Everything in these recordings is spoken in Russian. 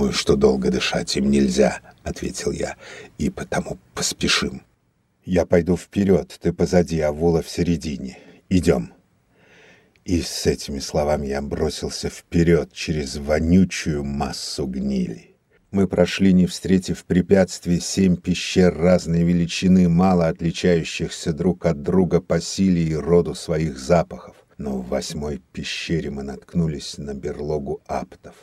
думаю, что долго дышать им нельзя, ответил я, и потому поспешим. Я пойду вперед, ты позади, а Вула в середине. Идем. И с этими словами я бросился вперед через вонючую массу гнили. Мы прошли, не встретив препятствий, семь пещер разной величины, мало отличающихся друг от друга по силе и роду своих запахов. Но в восьмой пещере мы наткнулись на берлогу аптов.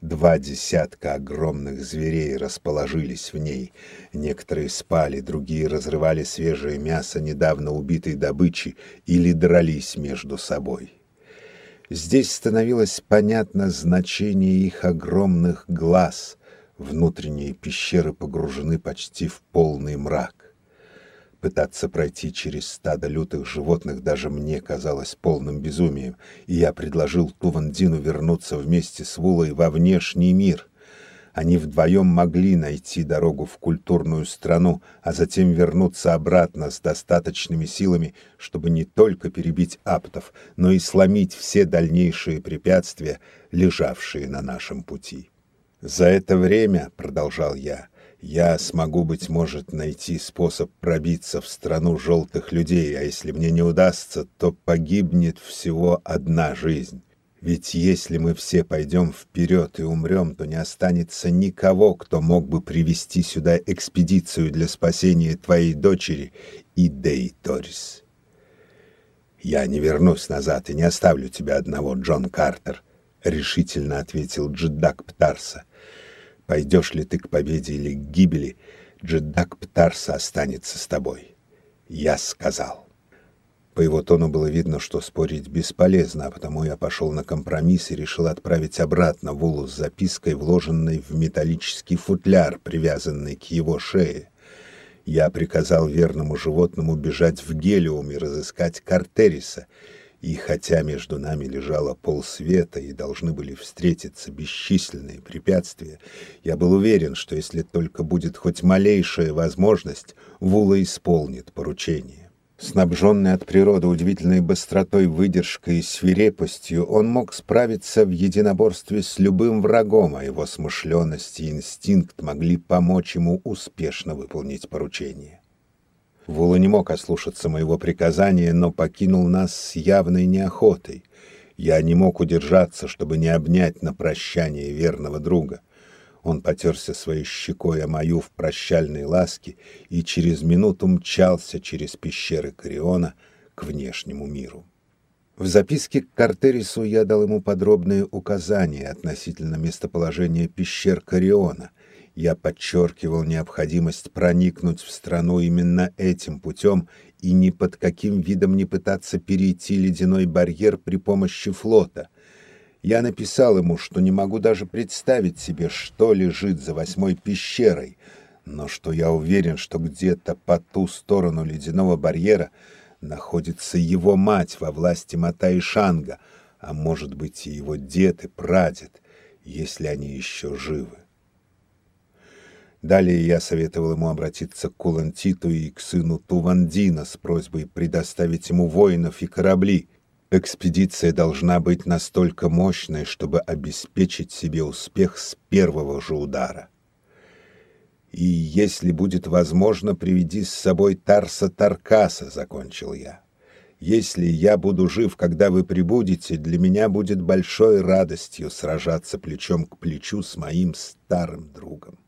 Два десятка огромных зверей расположились в ней. Некоторые спали, другие разрывали свежее мясо недавно убитой добычи или дрались между собой. Здесь становилось понятно значение их огромных глаз. Внутренние пещеры погружены почти в полный мрак. Пытаться пройти через стадо лютых животных даже мне казалось полным безумием, и я предложил Тувандину вернуться вместе с Вулой во внешний мир. Они вдвоем могли найти дорогу в культурную страну, а затем вернуться обратно с достаточными силами, чтобы не только перебить аптов, но и сломить все дальнейшие препятствия, лежавшие на нашем пути. «За это время, — продолжал я, — я смогу, быть может, найти способ пробиться в страну желтых людей, а если мне не удастся, то погибнет всего одна жизнь. Ведь если мы все пойдем вперед и умрем, то не останется никого, кто мог бы привести сюда экспедицию для спасения твоей дочери и Дей Торис. «Я не вернусь назад и не оставлю тебя одного, Джон Картер», — решительно ответил Джедак Птарса. Пойдешь ли ты к победе или к гибели, Джедак Птарса останется с тобой. Я сказал. По его тону было видно, что спорить бесполезно, а потому я пошел на компромисс и решил отправить обратно Вулу с запиской, вложенной в металлический футляр, привязанный к его шее. Я приказал верному животному бежать в Гелиум и разыскать Картериса — и хотя между нами лежало полсвета и должны были встретиться бесчисленные препятствия, я был уверен, что если только будет хоть малейшая возможность, Вула исполнит поручение. Снабженный от природы удивительной быстротой, выдержкой и свирепостью, он мог справиться в единоборстве с любым врагом, а его смышленность и инстинкт могли помочь ему успешно выполнить поручение. Вула не мог ослушаться моего приказания, но покинул нас с явной неохотой. Я не мог удержаться, чтобы не обнять на прощание верного друга. Он потерся своей щекой о мою в прощальной ласке и через минуту мчался через пещеры Кориона к внешнему миру. В записке к Картерису я дал ему подробные указания относительно местоположения пещер Кориона — я подчеркивал необходимость проникнуть в страну именно этим путем и ни под каким видом не пытаться перейти ледяной барьер при помощи флота. Я написал ему, что не могу даже представить себе, что лежит за восьмой пещерой, но что я уверен, что где-то по ту сторону ледяного барьера находится его мать во власти Мата и Шанга, а может быть и его дед и прадед, если они еще живы. Далее я советовал ему обратиться к Кулантиту и к сыну Тувандина с просьбой предоставить ему воинов и корабли. Экспедиция должна быть настолько мощной, чтобы обеспечить себе успех с первого же удара. И если будет возможно, приведи с собой Тарса Таркаса, закончил я. Если я буду жив, когда вы прибудете, для меня будет большой радостью сражаться плечом к плечу с моим старым другом.